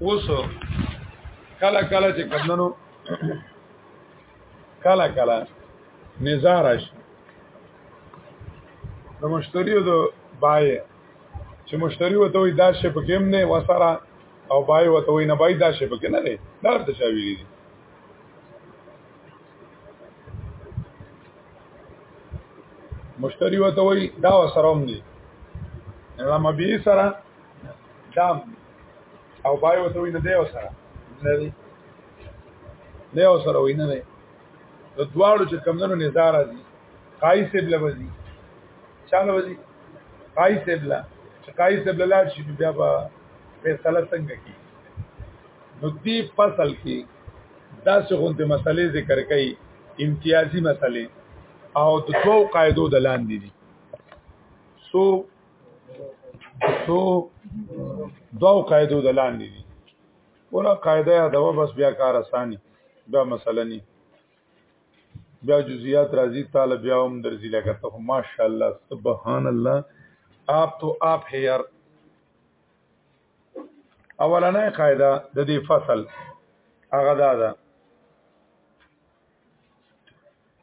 اوس کله کله چې کمنو کله کله نزارش د مشتریو د بای چې مشتری وته وي دا شی په کې نه وسره او بای وته وي نه بای دا شی په کې نه نه دا څه شی ویلي مشتری وته وای دا سره هم دي دا مبي سره دام او بای وته وای نه دی سره نه دی نه سره وای نه دی د دواړو چې کمندونو نظر راځي قای سیب لوزي چاله وزي قای سیب لا چې قای سیب لا شي بیا به فیصله څنګه کی نو دې فصل کې دا څه غونډه مسلې ذکر کړي امتیازي مسلې او د دوو قاعدو د لاندې دي سو سو دوو قاعدو د لاندې دي ولا قاعده دا بس بیا کار اساني بیا مسله نه بیا جزئیات راځي طالب بیا هم درځي لکه ته ماشاءالله سبحان الله آپ تو آپ ہے یار اولنې قاعده د دې فصل هغه دا ده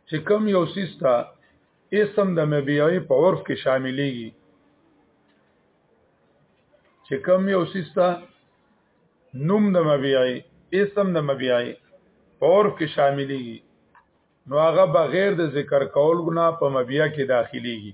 چې کوم یو سیستا اسم د مبيعي په عرف کې شاملېږي چې کوم یو سیستا نوم د مبيعي اسم د مبيعي په عرف کې شاملېږي نو هغه بغیر د ذکر کول ګنا په مبيع کې داخليږي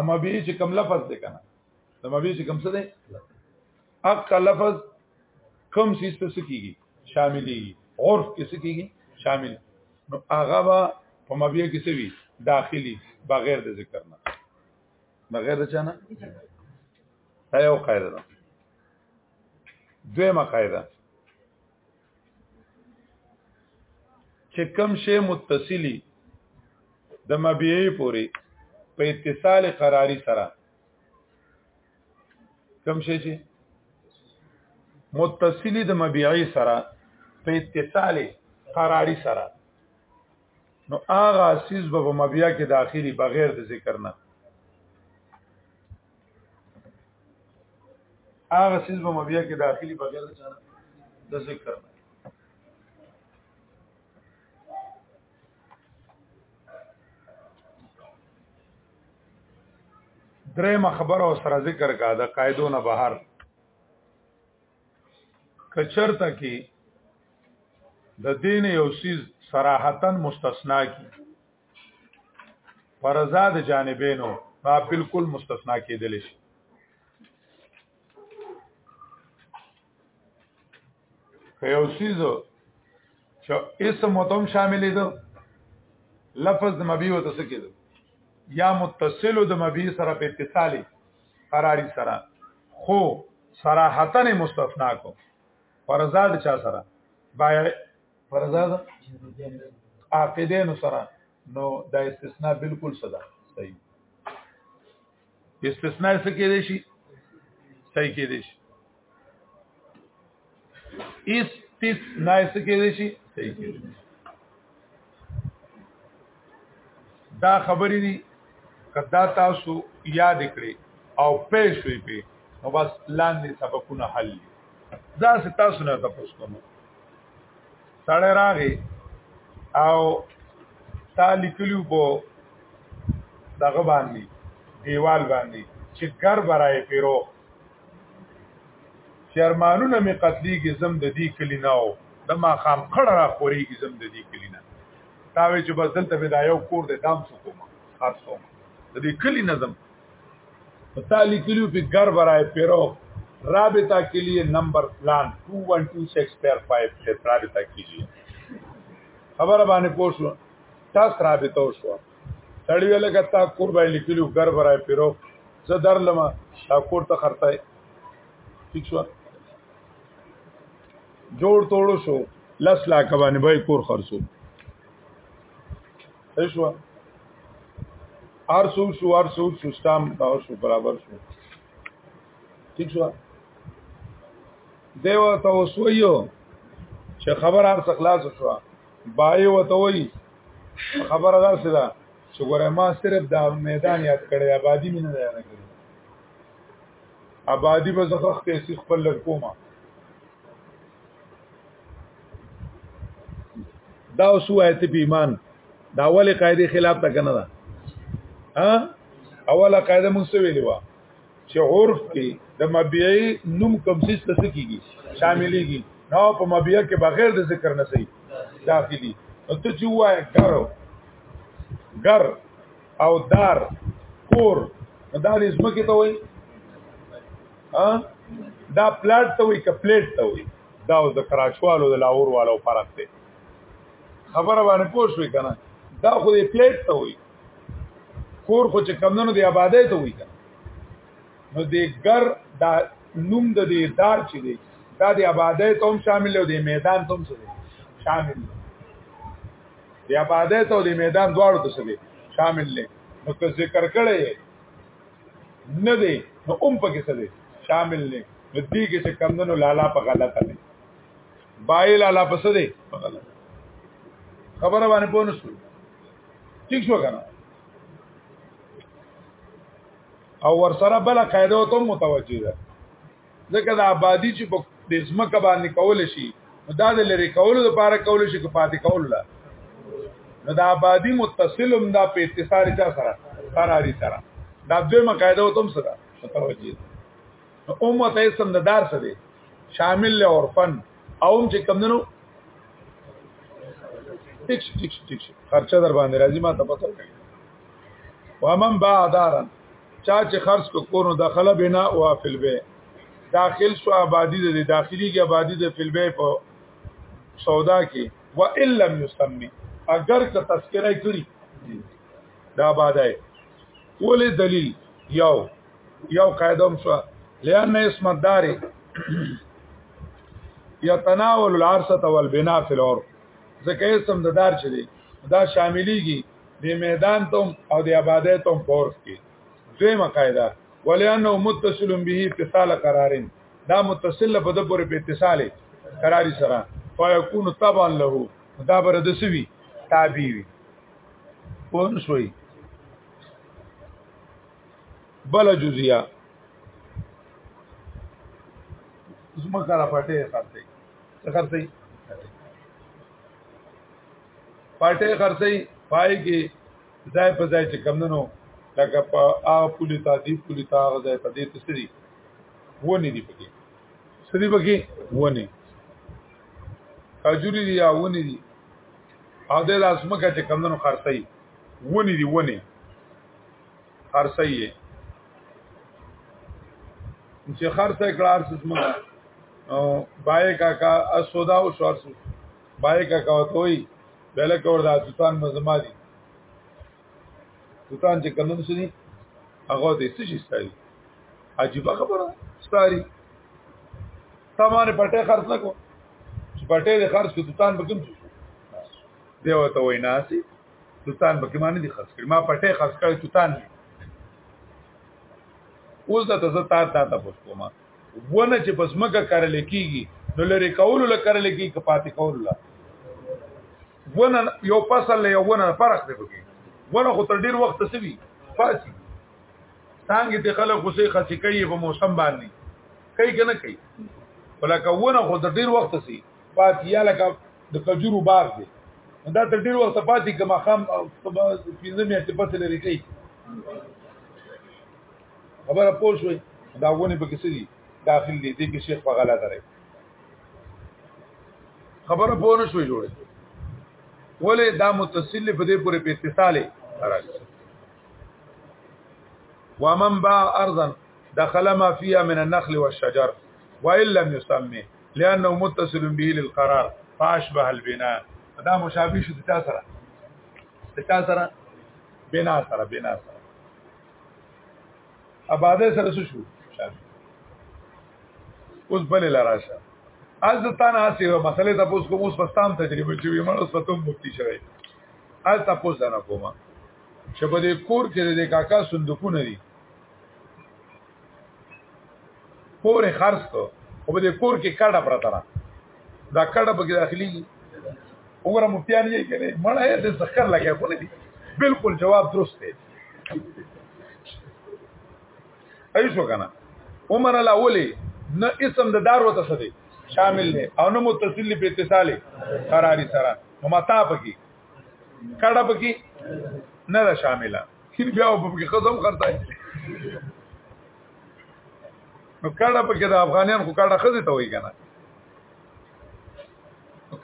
اما به چې کوم لفظ دی کنه د مبي چې کوم څه دی اق لفظ کوم څه څه کیږي شاملي عرف کې څه کیږي شامل نو هغه با په مبي کې څه وي داخلي بغیر د ذکر نه بغیر د چانه دا یو قاعده ده دویمه قاعده چې کم شی متصلی د مبيعي پوري په اتصال قراری سره کم شی چې متصلی د مبيعي سره په اتصال قراری سره نو هغه سیز به مبيع کې داخلي بغیر د ذکر نه هغه سیز به مبیا کې داخلي بغیر د چانه د ذکر نه درېمه خبره او سره ذکر کا د قاعدو نه بهر کچرته کې د دین یو سیز صراحتن مستثنا کی فرضا د جانبینو ما بالکل مستثنا کېدل شي که یو سیز چې اسم متم شاملې ده لفظ د مبي وته څه کېده یا متصل د مبي سره په اتصالي قراری سره خو صراحتن مستثنا کو فرضا د چا سره بایع فرضا ده عاقدین سره نو دا استثناء بالکل صدا صحیح استثناء څه کې دي شي صحیح کې دي شي استثناء څه کې دي شي صحیح کې دي دا خبرې دي کدا تاسو یاد کړئ او پې شوي پې نو بس لاندې سبقونه حل دي دا تاسو نه تاسو کوم سړی راغی او تا لیکلیو په دغه باندې دیوال باندې چې ګر برای پیرو شرمانونه می قتلېږي زم د دې کلی نه او د ما خام خړه را خورېږي زم د دې کلی نه دا وی چې بس دلته دا یو کور دی دام څه کوم خاص کوم د دې کلی نظم پتا لیکلو په ګر برای پیرو رابطہ کے لیے نمبر پلان 2126 پیر 5 سے رابطہ کیجیے خبر باندې پوښو تاسو رابطه وشو تړي ویل کتا کور باندې لیکلو ګر برای پیرو زه درلم دا کور ته خرڅای ٹھیک شو جوړ توړ شو لس لاک باندې به کور خرڅو ایشو ار سو شو ار سو شو ستام دا شو برابر شو ٹھیک شو دیو ته وسویو چې خبر هر څه خلاص شو بای وته وی خبر دا څه ده چې ګوره ما صرف دا میدان یاد کړی آبادی مینه نه یاد کړی آبادی به زخخ پیسې خپل لکوما دا اوسو آیت په ایمان دا اول قاعده خلاف تا کنه دا ها اوله قاعده مونږ څه ویلې و چې عرف کې د مبيعي نوم کوم څه څه کیږي شاملېږي نو په مبيع کې بغیر د ذکر نه صحیح داخلي نو ته چې وایې ګرو ګر او دار کور دا د زمکه ته وای ها دا پلاټ ته وای ک پلیټ ته وای دا د کراچوالو د لاور والو فرق دی خبره باندې پوه شوې کنه دا خو د پلیټ ته وای کور خو چې کمندونو د آبادې ته وای کنه نو د ګر دا نوم د دې دار چې دی دا د آبادې ته هم شامل دی او د میدان ته هم شامل دی دی آبادې ته د میدان دواړو ته سره شامل لې نو که ذکر کړي نه دی نو اوم پکې سره شامل لې نو دې کې چې کمندونو لالا په غلطه دی بای لالا پس دی په غلطه خبره باندې پوه نشو ٹھیک شو کنه او ور سره بل قاعده ته متوجه ده ځکه د آبادی چې په د ځمکه باندې کول شي دا د لری کولو لپاره کول شي که پاتې کول لا نو د آبادی متصلم دا په اتصال چا سره قراری سره دا دویمه قاعده او تم سره متوجه امت اسم د دار سره شامل له عرفن اوم چې کمندنو ټیک ټیک ټیک خرچه در باندې راځي ما ته پته کوي ومن با دارن چا چې خرج کو کونو دخل بنا او فل به داخل شو آبادی د داخلي کې آبادی د فل به په سودا کې و ان لم يسمي اگر که تذکرہ کړی دا آبادای ولې دلیل یو یو قاعده هم شو لئن اسم الدار يتناول العرصه والبناء في العرف ځکه اسم د دار چي دا شامليږي دی میدان تم او دی آبادی تم پورس کی دوی مقایده ولی انو متصل به اتصال قرارین دا متصل په د پورې په اتصال قراری سره فیکون طبعا له دا بر د سوی تابع وي پون شوي بل جزیه زما کرا پټه خرڅي خرڅي پټه خرڅي پای کې ځای په ځای چې کمندنو لکه په هغه پولی تا دی پولی تا هغه ځای په دې تسری ونی دی پکې سری پکې ونی اجوري دی یا ونی دی او د لازمه کې چې کمندنو خرڅي ونی دی ونی خرڅي چې خرڅه کړه ارسمه او بای کاکا اسودا او شورسو بای کا کوتوي بل کور دا توتان مزما دي توتان چې کمن سني هغه دې څه شي ستایي عجیب خبره ستاري تمانه پټه خرڅ نکو چې پټه دې خرڅ کو توتان به کوم دی وته ویناسي توتان به کوم نه دي خرڅ کړ ما پټه خرڅ کړ توتان اوس دا ته زه تا تا تاسو کومه ونه چې پس مکه کرل کیږي نو لري کول له کرل کیږي که پاتې کول له ونه یو فصل له ونه فرق دی پکې ونه خو تر ډیر وخت سوي فاسي څنګه ته خلک خوشي خسي کوي په موسم باندې کوي کنه کوي ولکه ونه خو تر ډیر وخت سي پاتې یا لکه د کجورو باغ دی دا تر ډیر وخت پاتې کما خام 15 میاشتې پس لري کوي خبره پوه شوي دا ونی په کسی دي داخل دي دي کې شیخ په غلا درې خبره پوه نه شوي جوړه ولې دا متصل په دې پورې په اتصاله راځي ومن باع ارضا دخل ما فيها من النخل والشجر وان لم يسمي لانه متصل به للقرار فاشبه البناء دا مشابه شو د تاسو سره د تاسو سره بنا سره بنا سره آباده سره څه شو اوس بل لراشه از تان هسه یو مسله ته پوس کوم اوس پستام تجربه چې ویمن اوس پتوم مفتی شوی از تاسو نه کومه چې په دې کور کې د کاکا صندوقونه دي پورې خرڅ کو او په دې کور کې کډه پرته را دا کډه به داخلي وګوره مفتیان یې کړي مړه دې سخر لګیا کو نه دي بالکل جواب درست دی ایشو کنه عمر الاولی نه اسم د دار وته سره شامل دی او نه متصل په اتصال قراری سره نو متا پکې کړه پکې نه ده شامله کین بیا په کې خزم خرڅای نو کړه پکې د افغانان خو کړه خزه ته وای کنه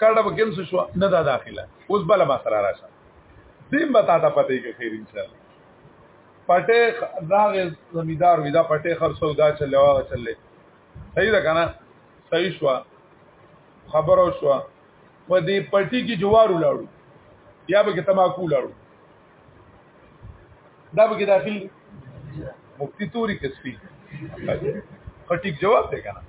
کارډه به کینسو شو نه دا داخله اوس بل ما سره راشه دیم به تا ته پته کې خیر ان شاء الله پټه دا زمیدار وی دا پټه خرڅو دا چلې واغ چلې صحیح ده کنه صحیح شو خبرو شو په دې پټي کې جوار ولاړو یا به کې تماکو ولاړو دا به کې داخل مفتی توري کسبي خټیک جواب دی کنه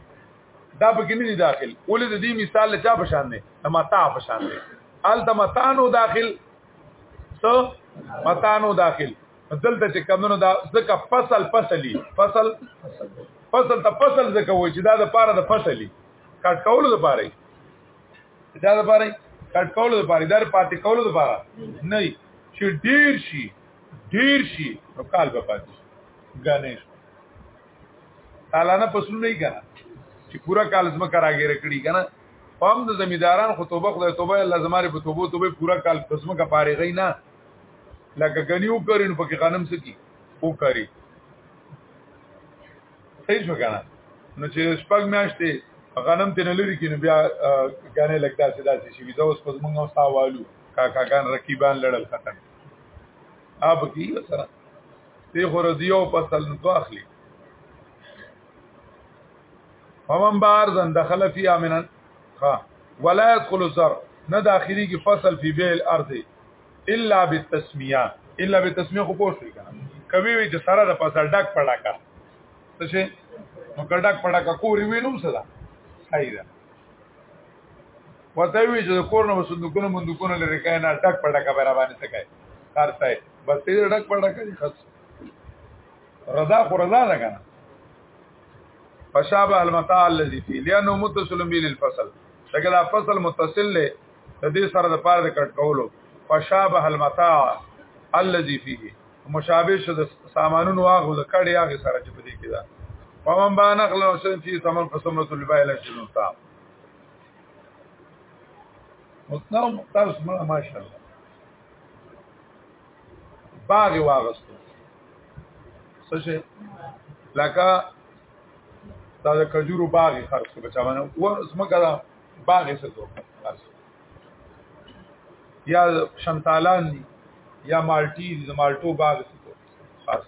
دا پکې نه دي داخل ولې د دې مثال له چا په شان دی د متاع په شان دی ال د متاع نو داخل څه متاع نو داخل دلته چې کمونو دا ځکه فصل فصلی فصل فصل ته فصل ځکه وای چې دا د پاره د فصلی کټ کولو د پاره دا د پاره کټ کولو د پاره در پاتې کولو د پاره نه چې ډیر شي ډیر شي نو کال به پاتې غنیش سالانه فصلونه یې کنه چې پورا کال زمکه راګیر کړی کنه پام د زمیداران خو توبه خدای توبه الله زماره په توبه توبه پورا کال زمکه فارغی نه لکه غنیو کرین پکې غنم سکی او کری صحیح شو کنه نو چې شپږ میاشتې غنم ته نه لري کینو بیا غانې لګدا چې داسې شي ویزه اوس پس مونږ اوسه والو کاکاګان رقیبان لړل ختم اپ کی وسره دی خو رضیو فصل نو اخلي فمن بار زن دخل فی امنن ها ولا يدخل الزر نه داخلي کې فصل فی بیع الارض الا بالتسمیه الا بالتسمیه خو پوه شئ کنه کوي وي چې سره د فصل ډک پړاکا څه شي نو ګډک پړاکا کوري وینم صدا صحیح ده وته وی چې کور نو صندوقونه مندوقونه لري کای نه ډک پړاکا برابر نه سکای کار صحیح بس دې ډک پړه کوي خاص رضا خو رضا ده کنه فشابه المتاع الذي فيه لانه متصل به للفصل لکه دا فصل متصل له د دې سره د پاره د کټ کولو فشابه المتاع الذي فيه مشابه شو د سامانونو هغه د کړي هغه سره چې په دې کې ده فمن با نقل او سن فيه ثمن فسمه البائل شنو تا متنو مختار سمه ماشاءالله باغ واغستو څه شي لکه دا د کجورو باغ خرڅ کو بچا باندې ور زمګه دا باغ څه تو یا شنتالان دي یا مالټي دي د مالټو باغ څه تو خاص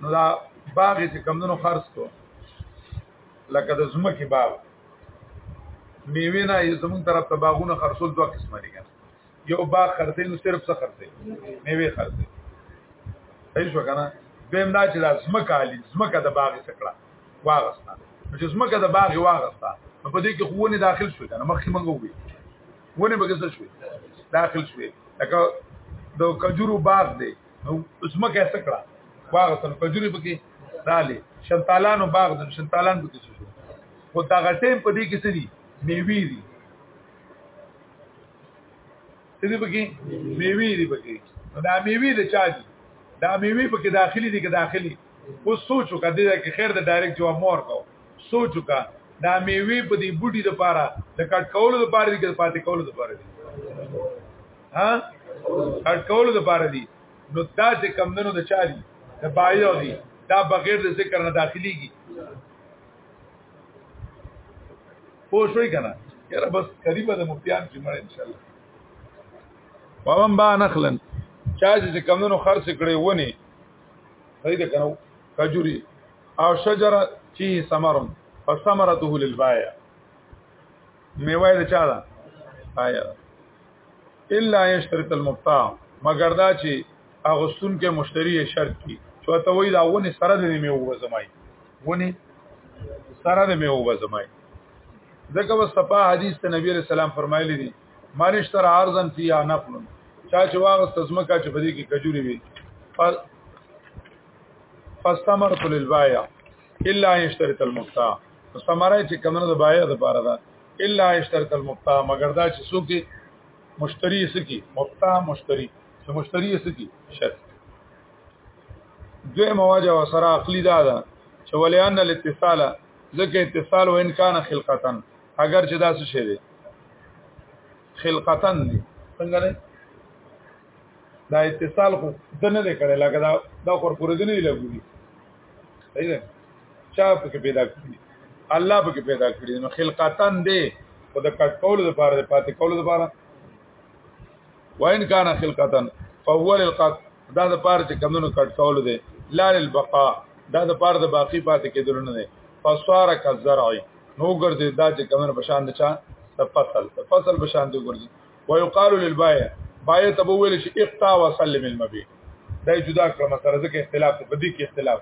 نو دا باغ چې کمونو خرڅ کو لکه د زمکه باغ میوه نه زمون طرف ته باغونه خرصول دوه قسمه دي کنه یو باغ خرڅې نو صرف څه خرڅې میوه خرڅې صحیح شو کنه دیم دا چې د زمکه علی زمکه د باغ سکړه واغستا چې زمکه د باغ واغستا نو په دې کې خو نه داخل شو کنه مخکې مونږ وې ونه به څه شو داخل شو لکه د کجورو باغ دی نو زمکه سکړه واغستا کجوري پکې دالې شنتالانو باغ د شنتالان په کې شو خو دا غټیم په دې کې څه دي میوي دي څه دي پکې میوي دي پکې دا میوي د چا دي دا میوي پکې داخلي دي کې داخلي اوس سوچو کده کې خیر د ډایرکټ جواب مور کو سوچو کا دا میوي په دې بوټي د پاره د کټ کولو د پاره دي کې پاتې کولو د پاره دي ها کټ کولو د پاره دي نو دا چې کم دنو د چاري د بایو دي دا بغیر د ذکر نه داخليږي پوه شوي کنه یاره بس قریبه د مفتیان چې مړ ان شاء الله ومن با نخلن چا چې کم دنو خرڅ کړي ونی صحیح ده کنه کجوري او شجره چې ثمرم فثمرته للبايع میوه د چا ده آیا الا یشترط المبتاع مگر دا چې اغستون کې مشتری شرط کی چې ته وای دا ونه سره د می وزمای ونه سره د می وزمای دغه مصطفی حدیث ته نبی علیہ السلام فرمایلی دي من اشتر ارزن فی نفل چا چې واغ تزمه کا چې بدی کې کجوري وي فاستمر للبايع الا یشترط المفتاح سماره چې کمنه د بایع د پاره ده الا یشترط المفتاح مگر دا چې څوک دی مشتری سکی مفتاح مشتری چې مشتری سکی شرط دوی مواجه او سره عقلی دا ده چې ولیان الاتصال ځکه اتصال و ان کان خلقتن اگر چې دا څه شی دی خلقتن دی څنګه نه دا اتصال خو دنه دې کړي لکه دا دا خور پوره دې نه لګوي صحیح ده چا پکې پیدا کړی الله پکې پیدا کړی نو خلقاتن دی او د کټ کول لپاره د پاتې کول لپاره وان کان خلقاتن فهو للقات دا د پاره چې کمونو کټ کول دی لا للبقاء دا د پاره د باقی پاتې کېدل نه دی فصار کزرع نو ګرځي دا چې کمونو په شان د چا د فصل د فصل په شان دی ګرځي ويقال للبايع بايع ته وویل شي اقطع وسلم المبيع دا جدا کړه مسله ځکه اختلاف په دې کې اختلاف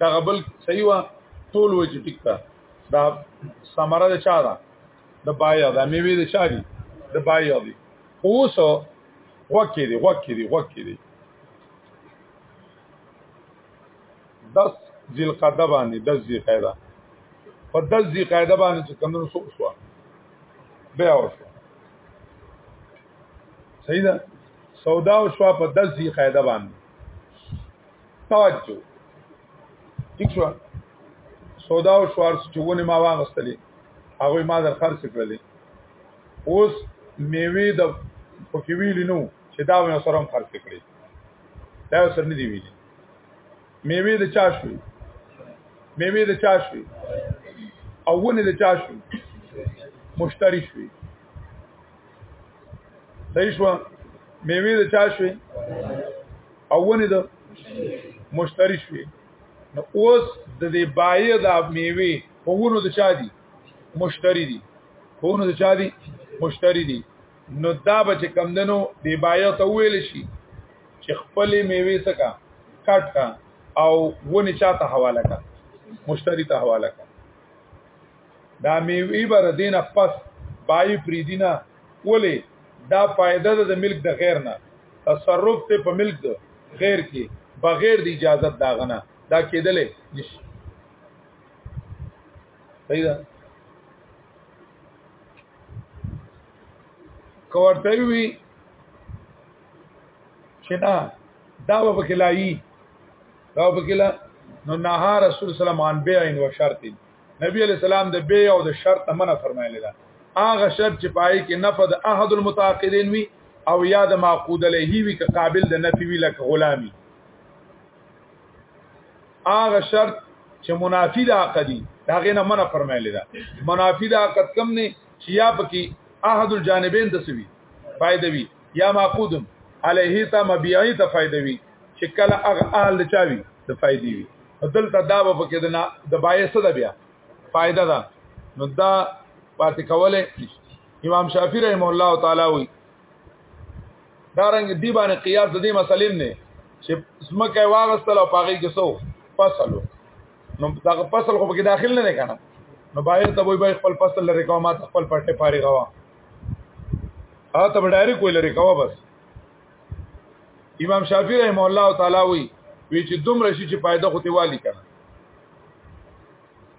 دا غبل صحیح وا ټول وجه ټیک تا دا سمره د چا دا د بايع دا میوي د چا دي د بايع دي اوس وکې دي وکې دي وکې دي 10 ذل قعده باندې 10 ذی قعده په 10 ذی قعده باندې چې کمنو سو شو بیا وشو صحیح ده سودا او شوا په دزي قاعده باندې توجه ٹھیک شو سودا او شوار چونه ما واغستلې هغه ما در خرڅ کړلې اوس میوه د پکې ویلینو چې دا ونه سره هم خرڅ کړې دا سر نه دی ویلي میوه د چا شوي میوه د چا شوي او ونه د چا شوي مشتری شوي صحیح شو میوه د چا شوي او ونه د مشتری شوي نو اوس د دې بای د میوه په ونه د چا دي مشتری دي په ونه د چا دي مشتری دي نو دا به چې کم دنو دی بایو ته ویل شي چې خپل میوه سکا کټ کا او ونی چاته حواله کا مشتری ته حواله کا دا میوه بر دینه پس بای پریدینا ولی دا فائدہ د ملک د غیر نه تصرف ته په ملک د غیر کې بغیر د اجازه دا غنه دا کېدلې نش صحیح ده کوړته وی چې نه دا به پکې لایي دا به پکې لا نو نه رسول سلام ان بیا ان و شرط نبی علی السلام د بیا او د شرط منه فرمایلی دا هغه شرط چې پای کې نفد احد المتعاقدین وی او یا د معقود له وی که قابل د نفي وی لکه غلامی هغه شرط چې منافی د عقدي دا غینه منع فرمایلی دا منافی د عقد کم نه چې یا پکې احد الجانبین د سوي فائدہ وی یا معقود علیه تا مبيعی ته فائدہ وی چې کله هغه اهل چاوي د فائدې وی دلته دا به پکې د د بایس ده بیا فائدہ ده نو دا پاتې کوله امام شافعی رحم الله تعالی وی دا رنګ دی باندې قیاس د دې مسلې نه چې سمکه واغستل او پاغي کې سو فصلو نو دا فصل خو پکې داخل نه کنه نو بایر ته وای خپل فصل لري کومه خپل پټه پاري غوا هغه ته ډایرک ویل لري کوه بس امام شافعی رحم الله تعالی وی وی چې دومره شي چې پایده خو ته والی کنه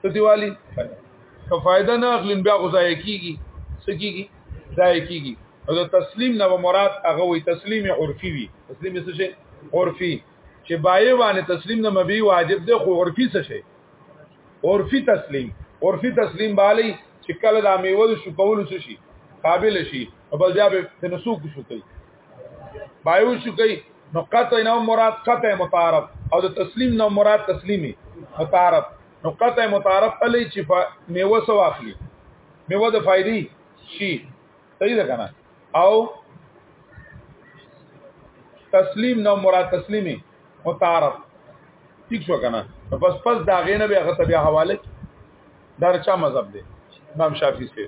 ته دیوالي که فائدہ نه اخلین بیا غزا کیږي سکیږي ځای کیږي او د تسلیم نه مراد هغه وي تسلیم عرفي وي تسلیم څه شي عرفي چې بای باندې تسلیم نه مبي واجب دی خو عرفي څه شي عرفي تسلیم عرفي تسلیم بالی چې کله د میوه شو کول شي قابل شي او بل بیا به تنسوک شو کوي بایو شو کوي نو قطع نه مراد قطع متعارف او د تسلیم نه مراد تسلیمي متعارف نو قطع متعارف علي چې میوه سو اخلي میوه د فائدې شي صحیح ده کنه او تسلیم نه مراد تسلیمي متعارف ٹھیک شو کنه پس پس دا غینه به غته بیا حواله دار چا مذهب دی امام شافعي سي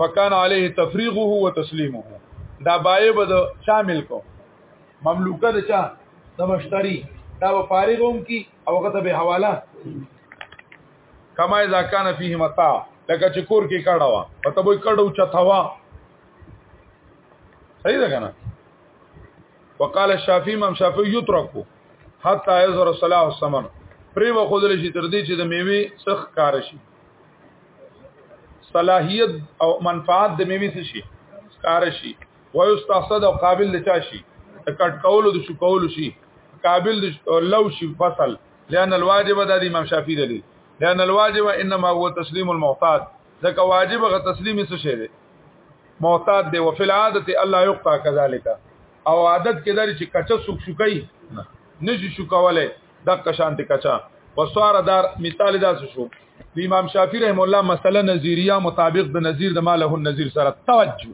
فکان علیه تفریغه و تسلیمه دا بای به د چا ملکو مملوکه د چا د مشتری دا به فارغ هم کی او هغه ته به حواله کما اذا کان فيه متاع لکه چې کور کې کړه وا پته به کړه چا ثوا صحیح ده کنه وقال الشافعي امام شافعي يتركو حتى يظهر صلاح السمن پری و خودل شي تر دې چې د میوي سخ کار شي صلاحیت او منفعت د میوي څه شي کار شي ويستحصد او قابل د چا شي کټ کول د شو کول شي قابل د لو شي فصل لأن الواجب د امام شافعي دی لأن الواجب انما هو تسليم المعتاد ځکه واجب غ تسلیم څه شي دی معتاد دی وفي العاده الله يقطع كذلك او عادت کې داري چې کچ سوک شوکای نشي شوکواله د کشانت کچا وسوار دار مثال دا شو د امام شافعي رحم الله مسله نظریه مطابق د نظیر د ماله النظیر سره توجه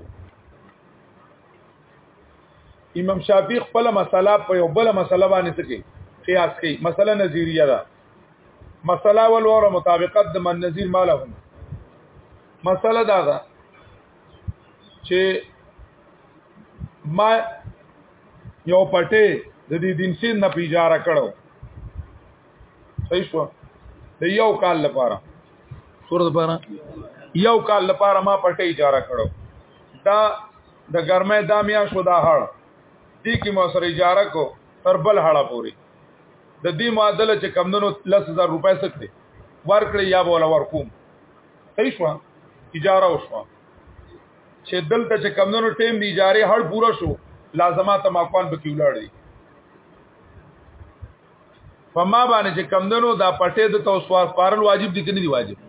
امام شافعي خپل مسله په یو بل مسله باندې سکی قیاس کوي مسله نظریه ده مسله ول وره مطابقت د من نظیر ماله مسله دا ده چې ما یو پټه د دې دین سین نه پیجاره کړو صحیح شو د یو کال لپاره سور لپاره یو کال لپاره ما پټه اجاره کړو دا د ګرمه دا میا شو دا هړ دې کې ما سره اجاره کو تر بل هړه پوری د دې معادل چې کمندونو 10000 روپۍ سکته ورکړې یا بوله ورکوم صحیح شو اجاره وشو چې دلته چې کمونو ټیم دی اجاره هر پورا شو لازمات ماکوان به کیولړ دي په ما باندې چې کمدنو دا پټې د توسوار پارل واجب دي کني دي واجب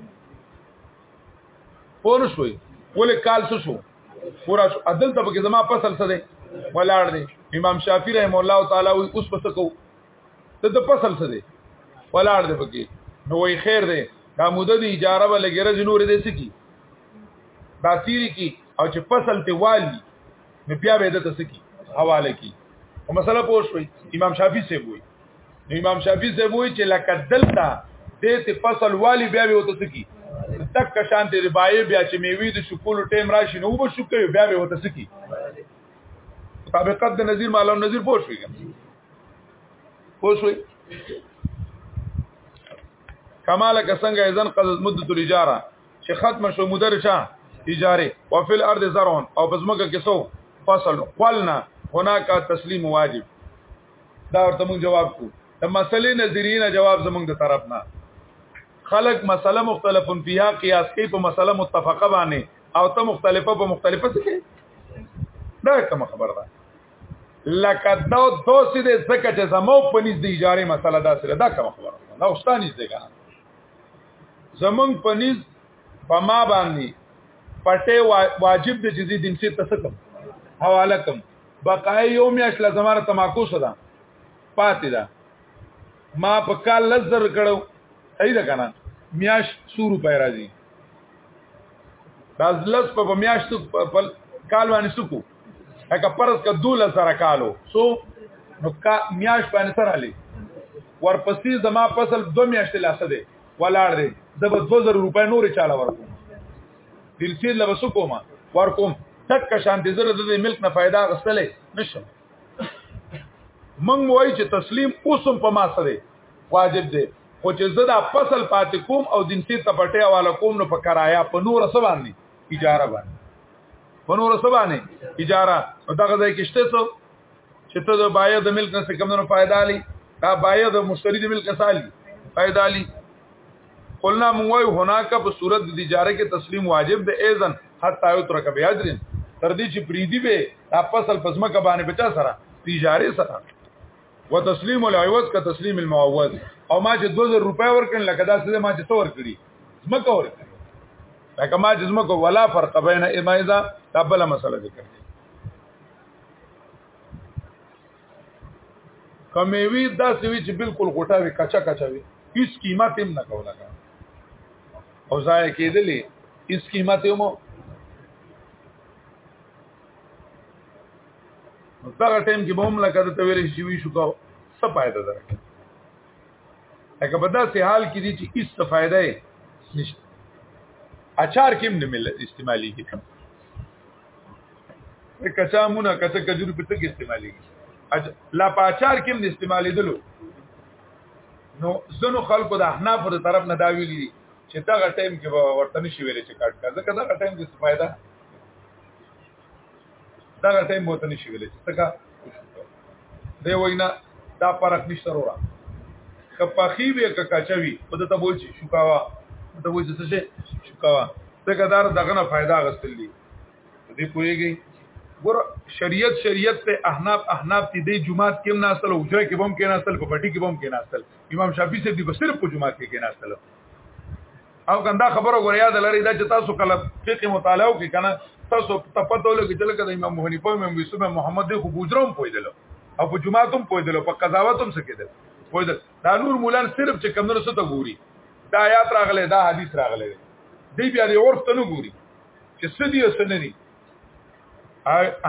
پون شوي ولې کال څه شو پورا شو عدل ته کې زما فصل څه دی ولاړ دی امام شافعي رحم الله تعالی وي اوس پس کو ته د فصل څه دی ولاړ دی پکې نو وي خیر دی دا مدد اجاره ولګره جنور دې سکی دا تیری کی او چې فصل ته والی نو بیا به د تسکی حواله کی او مسله پوه شوي امام شافعي سی وي نو امام شافعي سی وي چې لکه دلته دې ته فصل والی بیا به وتسکی تک شان ته ربای بیا چې میوي د شکول ټیم راشي نو به شکوي بیا به وتسکی طابقت د نظیر مالو نظیر پوه شوي پوه شوي کماله که څنګه اذن قضت مدت الاجاره چې ختم شو مدر چا اجاره او فل ارض زرون او بزمګه کې سو فصل قلنا هناك تسلیم واجب دا ورته مونږ جواب کو د مسلې نظریه نه جواب زمونږ د طرف نه خلق مسله مختلفن فيها قياس کې په مسله متفقه باندې او ته مختلفه په مختلفه څه کې دا کوم خبر ده لکه دا دوسې د زکه چې زمو په نږدې اجاره مسله دا سره دا کوم خبره دا اوستانې ځای زمون پنیز په ما باندې پټه واجب د جزي دین سي تسکم حواله کوم بقای یوم یاش لزماره تماکو صدا پاتې ده ما په کال لزر کړو صحیح ده کنه میاش 100 روپۍ راځي دا لز په میاش په کال باندې سکو اګه پرز کا دوله سره کالو سو نو کا میاش باندې سره لې ورپسې زما فصل دو میاشتې لاسه دی ولاړ دی د 2000 روپۍ نور چاله ورکو دلچې لبسو کومه ورکوم تک شان دې زره د ملک نه फायदा غسلې نشم من وای چې تسلیم اوسم په ما سره واجب دی خو چې زه دا فصل پاتې کوم او دینسي تپټه والا کوم نو په کرایا په نور سبان دي اجاره باندې په نور سبانه اجاره او دغه ځای کې شته څو چې ته د بایع د ملک نه کم نه فائدہ لې دا بایع د مشتری د ملک سالي فائدہ لې قلنا مو وای هناک په صورت د اجاره کې تسلیم واجب د اذن حتا یو تر کبه اجر تر دې چې پریدي به دا فصل پزما کبانه بچا سره تجاری سره وتسلیم العوض کا تسلیم المعوض او ما چې 2000 روپے ورکړل لکه دا څه ما چې څور کړی زمکه ورکړي دا کما چې زمکه ولا فرق بین امایزا دا بل مسله ذکر کړي کمیوی دا سوي چې بالکل غټه وي کچا کچا وي هیڅ قیمت هم نه کوله او ځای کېدلې هیڅ قیمت هم نو دا ټیم کې به هم لکه ته ویلې شي وی شو کا څه پایده درکې هغه په داسې حال کې دي چې هیڅ فائدہ نشته اچار کې نه مل استعمالي کې کچا مونږه کچا کجور په تک استعمالي لا په اچار کې نه استعمالي دلو نو زنو خلکو د احناف پر طرف نه دا ویلي چې دا غټیم کې ورته نشي ویل چې کاټ کا ځکه دا غټیم کې فائدہ دا غټه مو ته نشي ویلې څنګه دی وینا دا فرق نشته وروړه کپاخي وی ککاچوي په دته بول شي شوکاوا ته وځي څه شي شوکاوا څنګه دار دغه نه फायदा غستل دي دې پويږي ګور شریعت شریعت ته احناب احناب تی دی جمعات کې نه اصل اوجره کې بم کې نه اصل په پټي کې بم کې نه اصل امام شافعي صاحب دی بسر په جمعات کې نه اصل او کنده خبره غوړې یاد لري دا چې تاسو کله فقې مطالعه وکړئ کنه تاسو تپته لګی چې لکه د امام حنیفه امام یوسف محمد خو بوجرم پویدل او په جمعه تم پویدل په قضاوت هم سکیدل پویدل دا نور مولان صرف چې کمنو څه ته ګوري دا آیات راغله دا حدیث راغله دی بیا د عرف ته نه ګوري چې سدي او سنني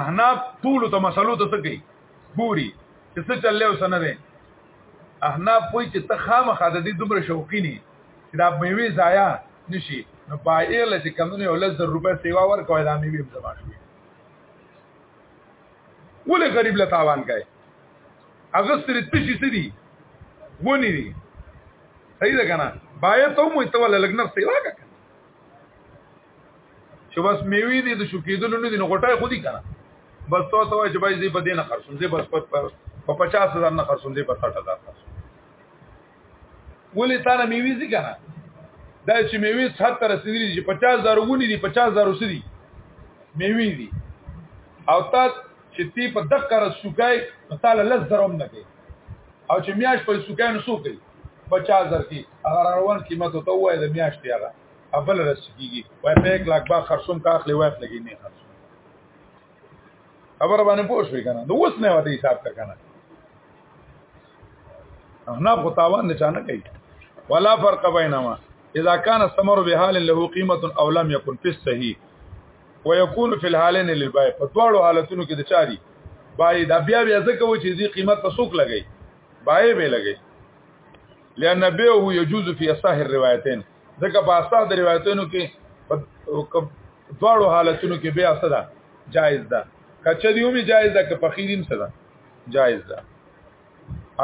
احناف ټول ته مسلو ته سګي ګوري چې څه چلې او سننه احناف وایي چې ته خامخا د دې دومره شوقي نه چې دا میوې ضایع نشي نو بایع له چې کمونه یو لس زر روپۍ سیوا ورکوي دا میوې هم زما شوي ولې غریب له تاوان کوي هغه سره تشي سدي ونی دي صحیح ده کنه بایع ته مو ته ولا لګ نفس سیوا کوي چې بس میوي دي د شو کېدل نه دي نو غټه خو دي کنه بس تو ته وای چې بای زی په دې نه خرڅوم زی بس په 50000 نه خرڅوم زی په 60000 خرڅوم ولې تا نه میوي زی کنه دا چې میوي 70 رسیدلی چې 50000 ونی دي 50000 وسدي میوي دي او تا چې تی په دقه رسوکای نو تعالی لز دروم نه کوي او چې میاش په سوکای نو سوکای 50000 کی اگر روان قیمت ته وای د میاش دی هغه ابل رسیږي وای په 1 لک با خرصوم کا اخلي وای لګي نه خرصوم خبر باندې پوه شوې کنه نو اوس نه وته حساب کا کنه نه په تاوان نه چانه کوي ولا فرق بينما اذا كان الثمر بحال له قيمه او لم يكن في الصحيح ويكون في الحالين للبيع په دواړو حالتونو کې د چاري بای دا بیا بیا ځکه و چې دې قیمت په سوق لګي بای به لګي لأن بيعه يجوز في أصح الروايتين ځکه په اساس د روایتونو کې دواړو حالتونو کې بیا څه ده جایز ده کچه دی هم جایز ده که په خیریم څه ده جایز ده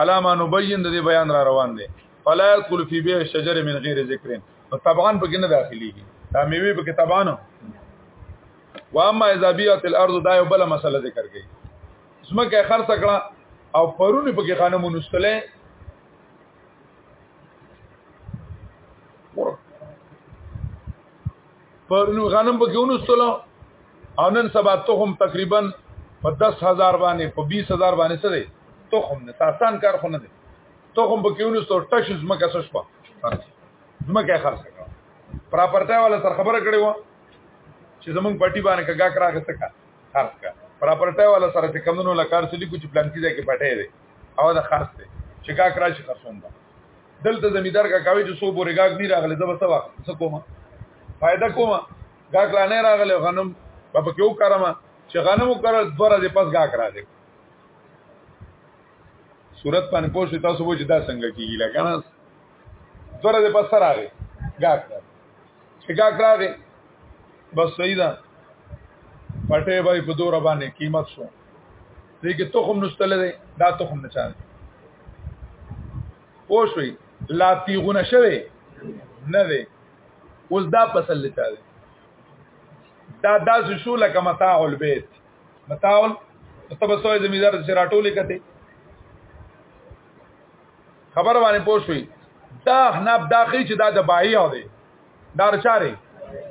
علامه نبین د دې بیان را روان دي فلا يدخل في بيع الشجر من غير ذکر طبعا په کې نه داخليږي دا میوه په کې طبعا نه واما اذا بيعت الارض دا یو بل مسله ذکر کړي زمکه خرڅ کړه او پرونی په کې خانه مونستله پرون غنم به کېونو سره انن سبا تخم تقریبا په 10000 باندې په 20000 باندې سره تخم نه آسان کار خو نه دی تخم به کېونو سره ټش زمکه سره شپه زمکه خرڅ کړه پراپرټای والا سره خبره کړې و چې زمونږ پټي باندې کګا کراغه تکا خرڅ کړه پراپرټای والا سره چې کمونو لکار سلی کوچ پلان کیږي کې پټه دی او دا خرڅ دی چې کا کرا شي خرڅوم با دلته زمیدار کا کاوي چې سو بورې گاګ نه راغله زه بس وا څه کوم فائدہ کوم گاګ لا نه راغله غنم په پکې وکړم چې غنم وکړ دوه ورځې پس گاګ راغله صورت باندې پوه شئ تاسو وو چې دا څنګه کیږي لکه نه دوه ورځې پس راغله گاګ راغله چې گاګ راغله بس صحیح ده پټه به په دوه باندې قیمت شو دې کې تخم نشتل دی دا تخم نه چاره پوه شوي لا تیغونه شوي نه دی اوس دا فصل لچا دی دا داسې شو لکه متاع البيت متاع مستبسوي زمیدار چې راټولې کته خبر باندې پوه شوي دا حناب داخې چې دا د بایع دی دا رچاره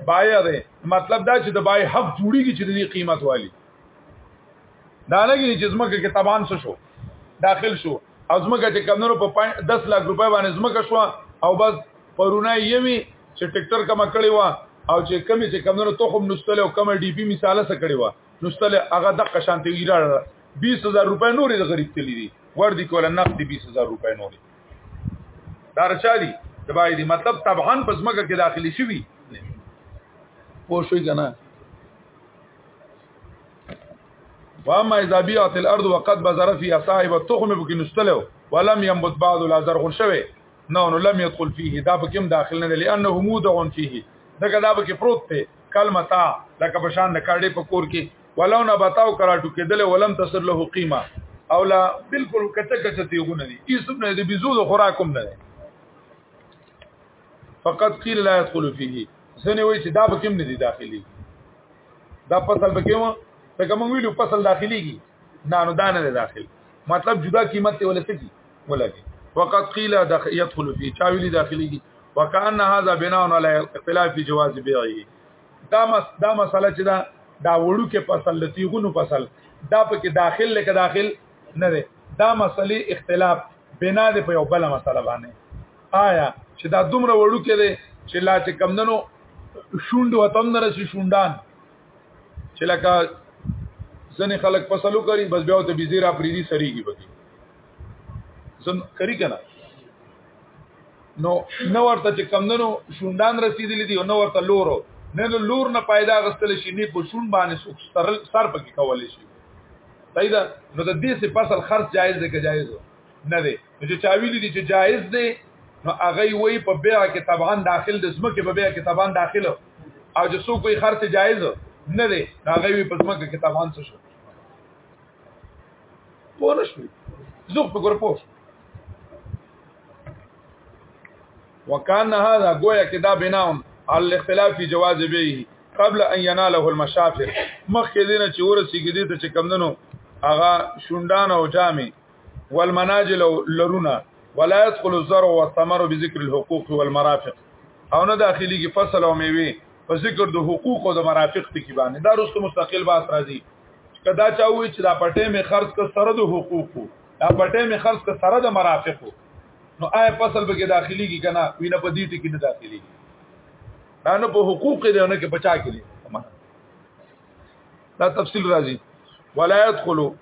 بایع دی مطلب دا چې د بایع حق جوړیږي چې د قیمت والی دا نه کې چې زمکه کې تبان څه شو داخل شو او زمکه چې کمنو په 10 لک روپۍ باندې زمکه شو او بس پرونه یوي چې ټریکټر کما کړی و او چې کمی چې کمنو تو خو نستله او کما ډي پی مثاله سره کړی و نستله هغه د قشانته ویرا 20000 روپۍ نورې د غریب تللی دي ور دي کوله نقد 20000 روپۍ نورې دارچا دي دبای دي مطلب تبهان پس مګه کې داخلي شوی پوه شوی کنه واما اذا بيعت الارض وقد بذر فيها صاحب التخم بك نستلو ولم ينبت بعض لا زرغ شوه نو نو لم يدخل فيه دا بكم داخل نه لانه مودع فيه دغه دا بك پروت ته کلمه تا لکه بشان د کړي په کور کې ولو نه بتاو کراټو کېدل ولم تصر له قیمه او لا بالکل کته کته تیغونه دي ایسب نه دي بيزو د خوراکم نه فقط قیل لا يدخل فيه ځنه وای چې دا به کوم نه دي داخلي دا فصل به کوم ته کوم ویلو فصل داخليږي نه نو دا نه داخل مطلب جدا قیمت ته ولسږي ولګي وقد قيل يدخل فيه چا ویلي داخليږي وکأن هذا بناء على اختلاف في جواز بيعه دا مس دا مسله چې دا دا وړو کې فصل لتیغونو فصل دا پکې داخل لکه داخل نه ده دا مسلې اختلاف بنا د په یو بل مسله باندې آیا چې دا دومره وړو کې دی چې لا چې کمندنو شوند وطن نه رسي شوندان چې لکه ځنې خلک فصلو کوي بس بیا ته بيزي را پریدي سريږي بګي ځن کوي کنه نو نو ورته چې کمندنو شوندان رسیدلې دي او نو ورته لورو نه نو لور نه پیدا غستل شي نه په شون باندې سوک سر سر پکې کول شي پیدا نو د دې څخه فصل خرج جایز دی که جایز نه دی چې چا ویلي دي چې جایز دی نو هغه وی په بیا کې طبعا داخل د زمکه په بیا کې طبعا داخل او چې څوک یې خرڅ جایز نه دی هغه وی په زمکه کې طبعا څه شو پوه نه شوي زوخ په ګور پوه وکانه هذا گویا کې دا بناون على الاختلاف في جواز بيعه قبل ان يناله المشافر مخکې دینه چې ورسیږي دې ته چې کمندنو هغه شوندان او جامې والمناجل لرونه ولا يدخل الزرع والثمر بذكر الحقوق والمرافق او نه داخلي کې فصل او میوه په ذکر د حقوق او د مرافق کې باندې دا رسته مستقل باس راځي کدا چا وی چې دا پټه می خرج ک سره د حقوقو دا پټه می خرج ک سره د مرافقو نو آی فصل به کې داخلي کې کنه وینه په دې ټکی نه داخلي دا نه په حقوق دی نه کې بچا کې دا تفصیل راځي ولا يدخلوا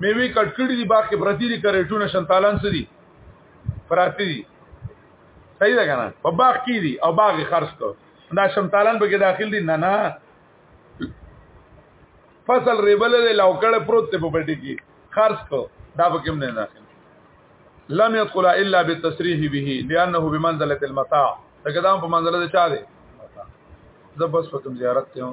میوي کټ کړي دي باقي پرتی دي کرېټونه شنتالان سدي پراتی دي صحیح ده کنه په باغ کې دي او باغ خرڅ کو دا شنتالان به کې داخل دي نه نه فصل ریبل له لوکړه پروت ته په پټي کې خرڅ کو دا به کوم نه داخل لم يدخل الا بالتصريح به لانه بمنزله المتاع دا کدام په منزله ده چا ده زبس په کوم زیارت ته